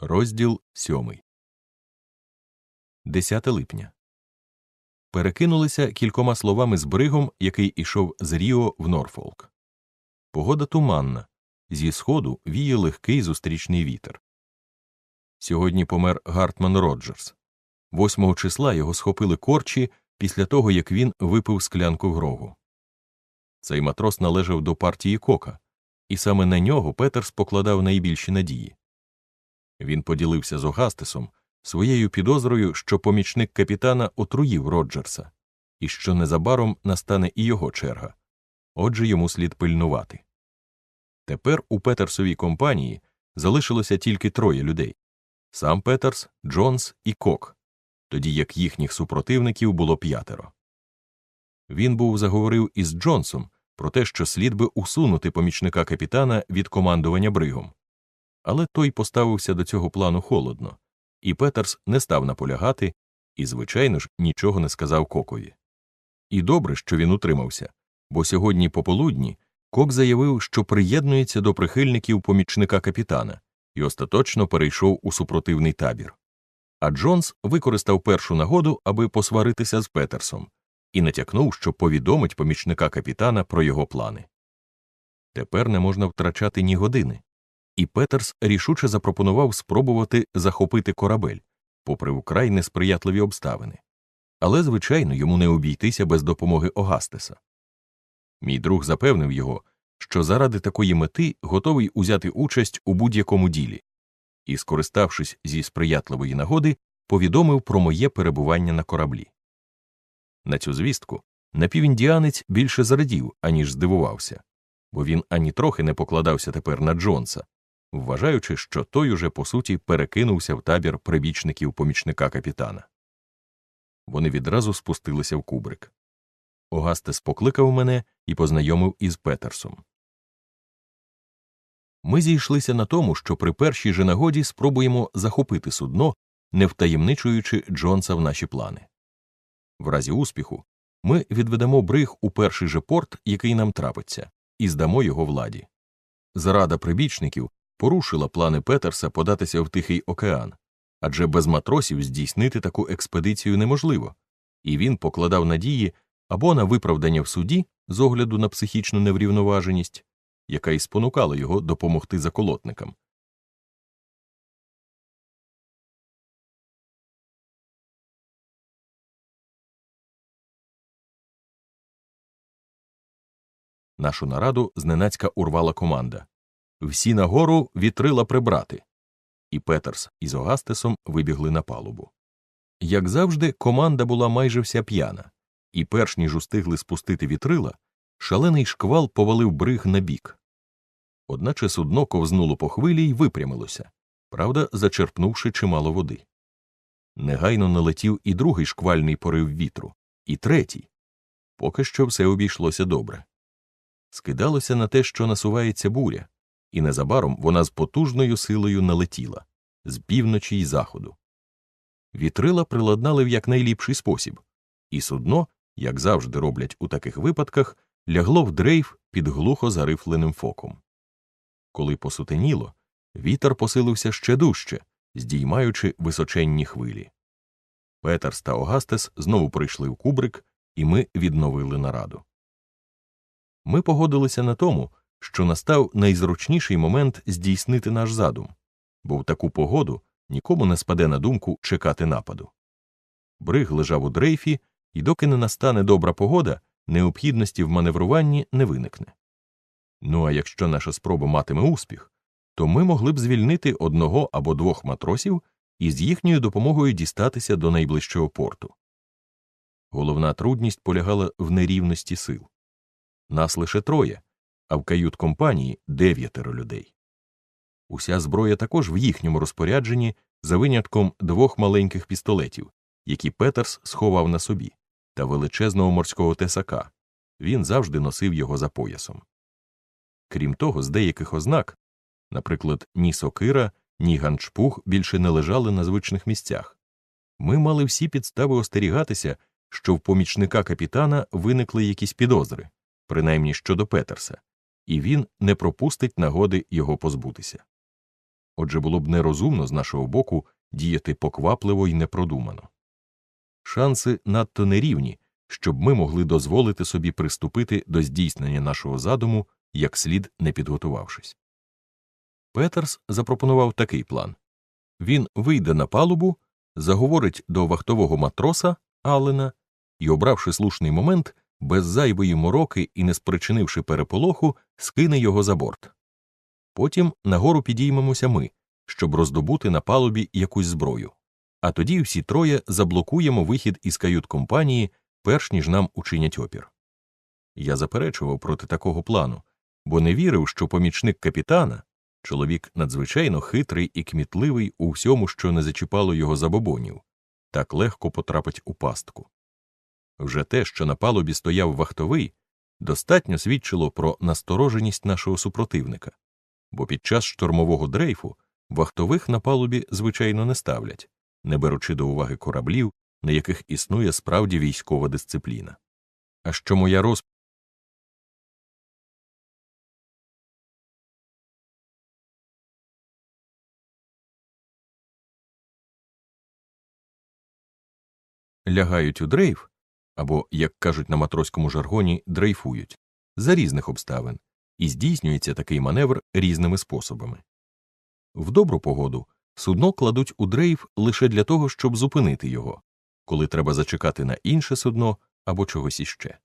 Розділ сьомий. 10 липня. Перекинулися кількома словами з бригом, який ішов з Ріо в Норфолк. Погода туманна. Зі сходу віє легкий зустрічний вітер. Сьогодні помер Гартман Роджерс. 8 числа його схопили корчі після того, як він випив склянку грогу. Цей матрос належав до партії Кока, і саме на нього Петерс покладав найбільші надії. Він поділився з Огастесом своєю підозрою, що помічник капітана отруїв Роджерса, і що незабаром настане і його черга. Отже, йому слід пильнувати. Тепер у Петерсовій компанії залишилося тільки троє людей сам Петерс, Джонс і Кок, тоді як їхніх супротивників було п'ятеро. Він був заговорив із Джонсом про те, що слід би усунути помічника капітана від командування бригом. Але той поставився до цього плану холодно, і Петерс не став наполягати і, звичайно ж, нічого не сказав Кокові. І добре, що він утримався, бо сьогодні пополудні Кок заявив, що приєднується до прихильників помічника капітана і остаточно перейшов у супротивний табір. А Джонс використав першу нагоду, аби посваритися з Петерсом, і натякнув, що повідомить помічника капітана про його плани. Тепер не можна втрачати ні години, і Петерс рішуче запропонував спробувати захопити корабель, попри вкрай несприятливі обставини. Але, звичайно, йому не обійтися без допомоги Огастеса. Мій друг запевнив його, що заради такої мети готовий узяти участь у будь-якому ділі, і, скориставшись зі сприятливої нагоди, повідомив про моє перебування на кораблі. На цю звістку напівіндіанець більше зрадів, аніж здивувався, бо він ані трохи не покладався тепер на Джонса, вважаючи, що той уже по суті перекинувся в табір прибічників помічника капітана. Вони відразу спустилися в кубрик. Огастес покликав мене і познайомив із Петерсом. Ми зійшлися на тому, що при першій же нагоді спробуємо захопити судно, не втаємничуючи Джонса в наші плани. В разі успіху ми відведемо бриг у перший же порт, який нам трапиться, і здамо його владі. Зрада прибічників порушила плани Петерса податися в Тихий океан, адже без матросів здійснити таку експедицію неможливо, і він покладав надії або на виправдання в суді з огляду на психічну неврівноваженість, яка й спонукала його допомогти заколотникам. Нашу нараду зненацька урвала команда. Всі нагору вітрила прибрати. І Петерс із Огастесом вибігли на палубу. Як завжди, команда була майже вся п'яна, і, перш ніж устигли спустити вітрила, шалений шквал повалив бриг на бік. Одначе судно ковзнуло по хвилі й випрямилося, правда, зачерпнувши чимало води. Негайно налетів і другий шквальний порив вітру, і третій. Поки що все обійшлося добре. Скидалося на те, що насувається буря, і незабаром вона з потужною силою налетіла з півночі й заходу. Вітрила приладнали в якнайліпший спосіб, і судно, як завжди роблять у таких випадках, лягло в дрейф під глухо зарифленим фоком. Коли посутеніло, вітер посилився ще дужче, здіймаючи височенні хвилі. Петерс та Огастес знову прийшли в кубрик, і ми відновили нараду. Ми погодилися на тому, що настав найзручніший момент здійснити наш задум, бо в таку погоду нікому не спаде на думку чекати нападу. Бриг лежав у дрейфі, і доки не настане добра погода, необхідності в маневруванні не виникне. Ну а якщо наша спроба матиме успіх, то ми могли б звільнити одного або двох матросів і з їхньою допомогою дістатися до найближчого порту. Головна трудність полягала в нерівності сил. Нас лише троє, а в кают компанії дев'ятеро людей. Уся зброя також в їхньому розпорядженні за винятком двох маленьких пістолетів, які Петерс сховав на собі, та величезного морського тесака. Він завжди носив його за поясом. Крім того, з деяких ознак, наприклад, ні сокира, ні ганчпух більше не лежали на звичних місцях. Ми мали всі підстави остерігатися, що в помічника капітана виникли якісь підозри, принаймні щодо Петерса, і він не пропустить нагоди його позбутися. Отже, було б нерозумно з нашого боку діяти поквапливо і непродумано. Шанси надто нерівні, щоб ми могли дозволити собі приступити до здійснення нашого задуму, як слід не підготувавшись. Петерс запропонував такий план він вийде на палубу, заговорить до вахтового матроса Аллена і, обравши слушний момент, без зайвої мороки і не спричинивши переполоху, скине його за борт. Потім нагору підіймемося ми, щоб роздобути на палубі якусь зброю. А тоді всі троє заблокуємо вихід із кают компанії, перш ніж нам учинять опір. Я заперечував проти такого плану, бо не вірив, що помічник капітана, чоловік надзвичайно хитрий і кмітливий у всьому, що не зачіпало його забобонів, так легко потрапить у пастку. Вже те, що на палубі стояв вахтовий, достатньо свідчило про настороженість нашого супротивника, бо під час штормового дрейфу вахтових на палубі звичайно не ставлять, не беручи до уваги кораблів, на яких існує справді військова дисципліна. А що моя роз... лягають у дрейф, або, як кажуть на матроському жаргоні, дрейфують за різних обставин, і здійснюється такий маневр різними способами. В добру погоду судно кладуть у дрейф лише для того, щоб зупинити його, коли треба зачекати на інше судно або чогось іще.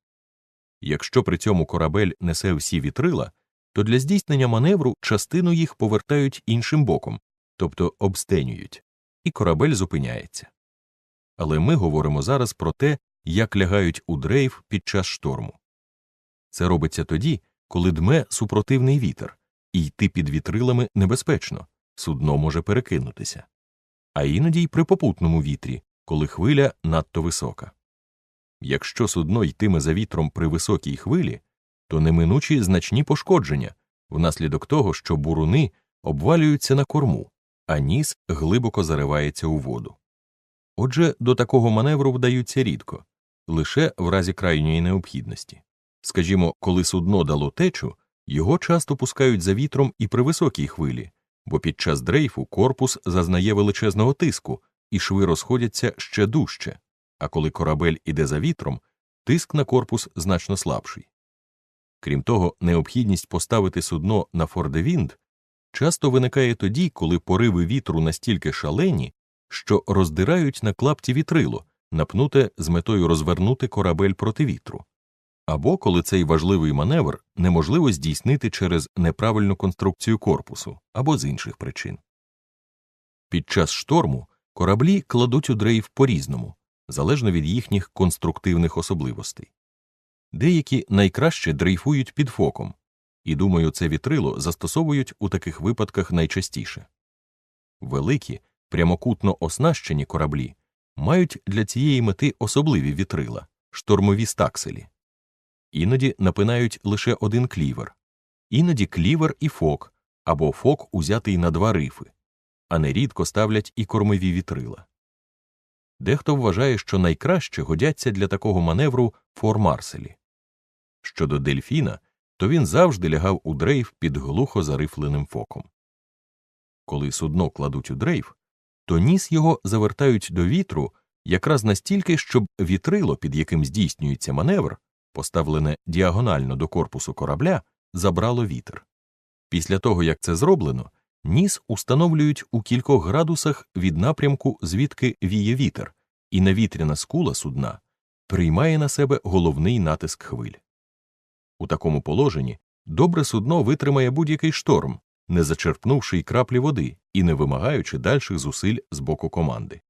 Якщо при цьому корабель несе всі вітрила, то для здійснення маневру частину їх повертають іншим боком, тобто обстенюють, і корабель зупиняється. Але ми говоримо зараз про те, як лягають у дрейф під час шторму. Це робиться тоді, коли дме супротивний вітер, і йти під вітрилами небезпечно, судно може перекинутися, а іноді й при попутному вітрі, коли хвиля надто висока. Якщо судно йтиме за вітром при високій хвилі, то неминучі значні пошкодження внаслідок того, що буруни обвалюються на корму, а ніс глибоко заривається у воду. Отже, до такого маневру вдаються рідко, лише в разі крайньої необхідності. Скажімо, коли судно дало течу, його часто пускають за вітром і при високій хвилі, бо під час дрейфу корпус зазнає величезного тиску, і шви розходяться ще дужче, а коли корабель іде за вітром, тиск на корпус значно слабший. Крім того, необхідність поставити судно на фордевінд часто виникає тоді, коли пориви вітру настільки шалені, що роздирають на клапті вітрило, напнуте з метою розвернути корабель проти вітру, або коли цей важливий маневр неможливо здійснити через неправильну конструкцію корпусу або з інших причин. Під час шторму кораблі кладуть у дрейф по різному, залежно від їхніх конструктивних особливостей. Деякі найкраще дрейфують під фоком, і думаю, це вітрило застосовують у таких випадках найчастіше. Великі, прямокутно оснащені кораблі мають для цієї мети особливі вітрила, штормові стакселі. Іноді напинають лише один клівер, іноді клівер і фок або фок узятий на два рифи, а нерідко ставлять і кормові вітрила. Дехто вважає, що найкраще годяться для такого маневру фор-марселі. Щодо дельфіна, то він завжди лягав у дрейф під глухо зарифленим фоком. Коли судно кладуть у дрейф, то ніс його завертають до вітру якраз настільки, щоб вітрило, під яким здійснюється маневр, поставлене діагонально до корпусу корабля, забрало вітер. Після того, як це зроблено, ніс установлюють у кількох градусах від напрямку, звідки віє вітер, і навітряна скула судна приймає на себе головний натиск хвиль. У такому положенні добре судно витримає будь-який шторм, не зачерпнувши й краплі води і не вимагаючи дальших зусиль з боку команди.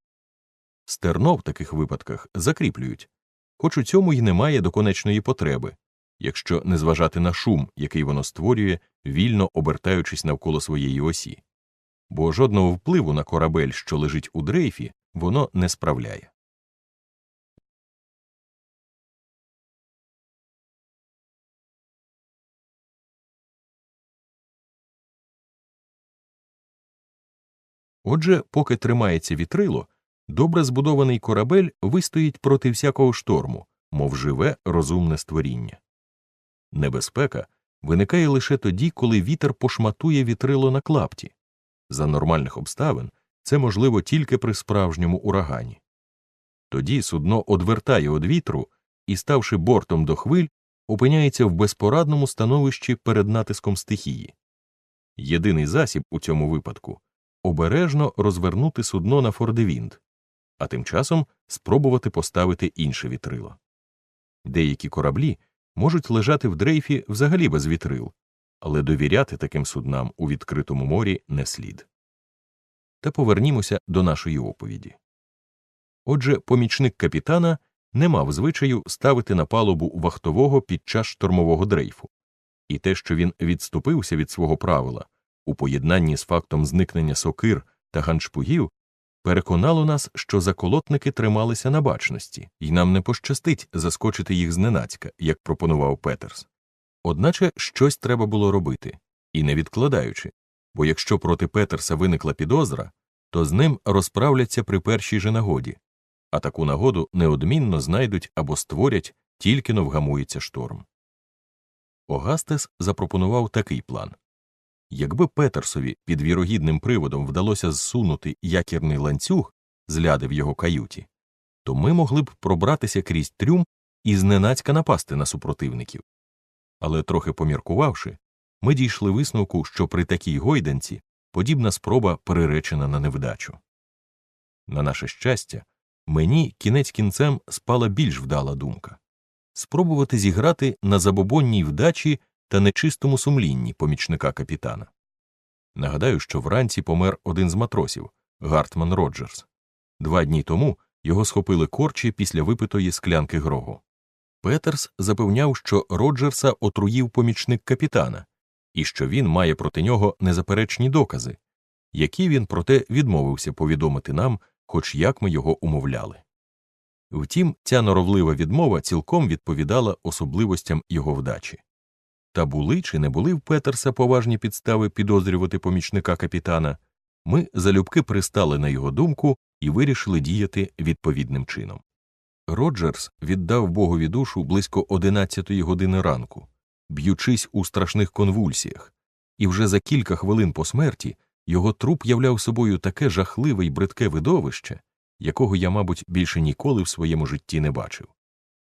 Стерно в таких випадках закріплюють, хоч у цьому й немає доконечної потреби, якщо не зважати на шум, який воно створює, вільно обертаючись навколо своєї осі, бо жодного впливу на корабель, що лежить у дрейфі, воно не справляє. Отже, поки тримається вітрило, добре збудований корабель вистоїть проти всякого шторму, мов живе розумне створіння. Небезпека виникає лише тоді, коли вітер пошматує вітрило на клапті. За нормальних обставин це можливо тільки при справжньому урагані. Тоді судно одвертає від вітру і, ставши бортом до хвиль, опиняється в безпорадному становищі перед натиском стихії. Єдиний засіб у цьому випадку обережно розвернути судно на фордевінт, а тим часом спробувати поставити інше вітрило. Деякі кораблі можуть лежати в дрейфі взагалі без вітрил, але довіряти таким суднам у відкритому морі не слід. Та повернімося до нашої оповіді. Отже, помічник капітана не мав звичаю ставити на палубу вахтового під час штормового дрейфу, і те, що він відступився від свого правила у поєднанні з фактом зникнення сокир та ганчпугів, переконало нас, що заколотники трималися на бачності, і нам не пощастить заскочити їх зненацька, як пропонував Петерс. Одначе щось треба було робити, і не відкладаючи, бо якщо проти Петерса виникла підозра, то з ним розправляться при першій же нагоді, а таку нагоду неодмінно знайдуть або створять, тільки но вгамується шторм. Огастес запропонував такий план якби Петерсові під вірогідним приводом вдалося зсунути якірний ланцюг з ляди в його каюті, то ми могли б пробратися крізь трюм і зненацька напасти на супротивників. Але трохи поміркувавши, ми дійшли висновку, що при такій гойданці подібна спроба переречена на невдачу. На наше щастя, мені кінець кінцем спала більш вдала думка спробувати зіграти на забобонній вдачі та нечистому сумлінні помічника капітана. Нагадаю, що вранці помер один з матросів Гартман Роджерс. Два дні тому його схопили корчі після випитої склянки грогу. Петерс запевняв, що Роджерса отруїв помічник капітана, і що він має проти нього незаперечні докази, які він проте відмовився повідомити нам, хоч як ми його умовляли. Втім, ця норовлива відмова цілком відповідала особливостям його вдачі. Та були чи не були в Петерса поважні підстави підозрювати помічника капітана, ми залюбки пристали на його думку і вирішили діяти відповідним чином. Роджерс віддав Богові душу близько одинадцятої години ранку, б'ючись у страшних конвульсіях, і вже за кілька хвилин по смерті його труп являв собою таке жахливе й бридке видовище, якого я, мабуть, більше ніколи в своєму житті не бачив.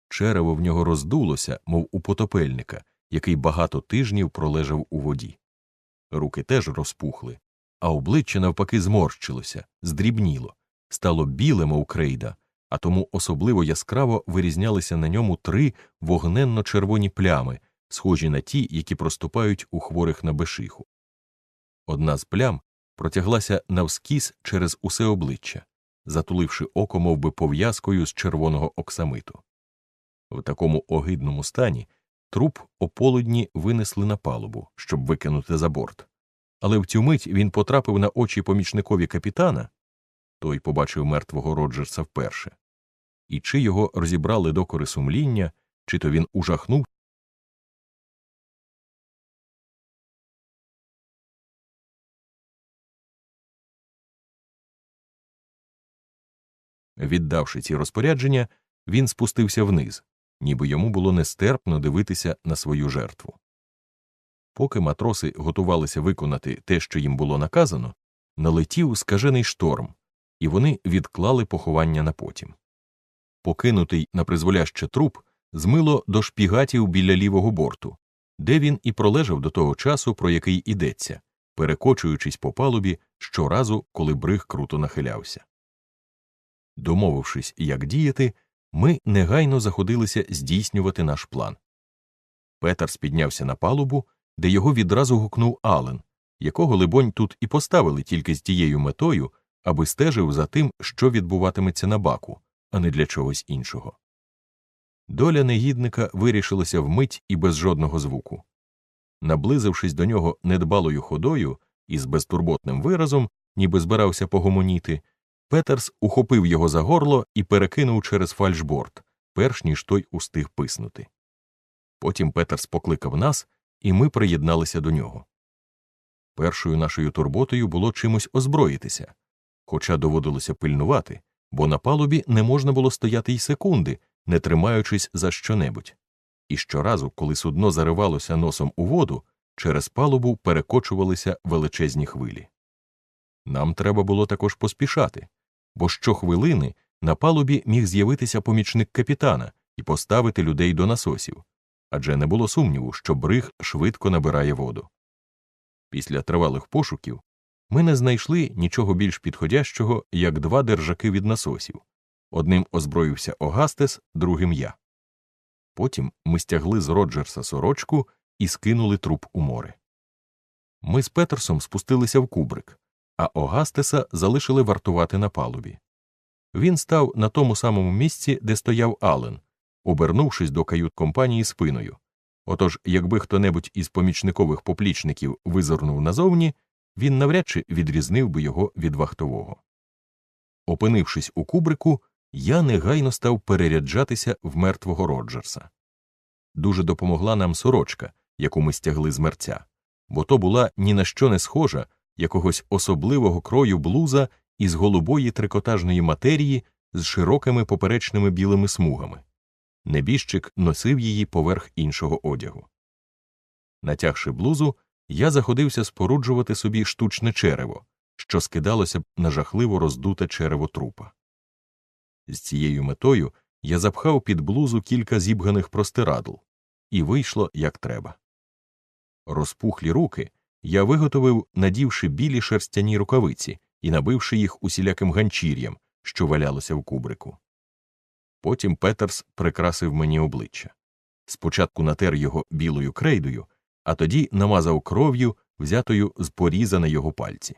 Черево в нього роздулося, мов у потопельника, який багато тижнів пролежав у воді. Руки теж розпухли, а обличчя навпаки зморщилося, здрібніло, стало біле, мов крейда, а тому особливо яскраво вирізнялися на ньому три вогненно червоні плями, схожі на ті, які проступають у хворих на бешиху. Одна з плям протяглася навскіз через усе обличчя, затуливши око мов би, пов'язкою з червоного оксамиту. В такому огидному стані труп ополудні винесли на палубу, щоб викинути за борт. Але в цю мить він потрапив на очі помічникові капітана той побачив мертвого Роджерса вперше, і чи його розібрали докори сумління, чи то він ужахнув. Віддавши ці розпорядження, він спустився вниз, ніби йому було нестерпно дивитися на свою жертву. Поки матроси готувалися виконати те, що їм було наказано, налетів скажений шторм, і вони відклали поховання на потім. Покинутий на призволяще труп змило до шпігатів біля лівого борту, де він і пролежав до того часу, про який ідеться, перекочуючись по палубі щоразу, коли бриг круто нахилявся. Домовившись, як діяти, ми негайно заходилися здійснювати наш план. Петерс піднявся на палубу, де його відразу гукнув Ален, якого, либонь, тут і поставили тільки з тією метою, аби стежив за тим, що відбуватиметься на баку, а не для чогось іншого. Доля негідника вирішилася вмить і без жодного звуку. Наблизившись до нього недбалою ходою і з безтурботним виразом, ніби збирався погомоніти, Петерс ухопив його за горло і перекинув через фальшборд, перш ніж той устиг писнути. Потім Петерс покликав нас, і ми приєдналися до нього. Першою нашою турботою було чимось озброїтися, хоча доводилося пильнувати, бо на палубі не можна було стояти й секунди, не тримаючись за щонебудь. І щоразу, коли судно заривалося носом у воду, через палубу перекочувалися величезні хвилі. Нам треба було також поспішати, бо щохвилини на палубі міг з'явитися помічник капітана і поставити людей до насосів, адже не було сумніву, що бриг швидко набирає воду. Після тривалих пошуків ми не знайшли нічого більш підходящого, як два держаки від насосів. Одним озброївся Огастес, другим я. Потім ми стягли з Роджерса сорочку і скинули труп у море. Ми з Петерсом спустилися в кубрик, а Огастеса залишили вартувати на палубі. Він став на тому самому місці, де стояв Ален, обернувшись до кают компанії спиною. Отож, якби хто небудь із помічникових поплічників визирнув назовні, він навряд чи відрізнив би його від вахтового. Опинившись у кубрику, я негайно став переряджатися в мертвого Роджерса. Дуже допомогла нам сорочка, яку ми стягли з мерця, бо то була ні на що не схожа якогось особливого крою блуза із голубої трикотажної матерії з широкими поперечними білими смугами. Небіжчик носив її поверх іншого одягу. Натягши блузу, я заходився споруджувати собі штучне черево, що скидалося б на жахливо роздуте черево трупа. З цією метою я запхав під блузу кілька зібганих простирадл, і вийшло як треба. Розпухлі руки я виготовив, надівши білі шерстяні рукавиці і набивши їх усіляким ганчір'ям, що валялося в кубрику. Потім Петерс прикрасив мені обличчя. Спочатку натер його білою крейдою, а тоді намазав кров'ю, взятою з поріза на його пальці.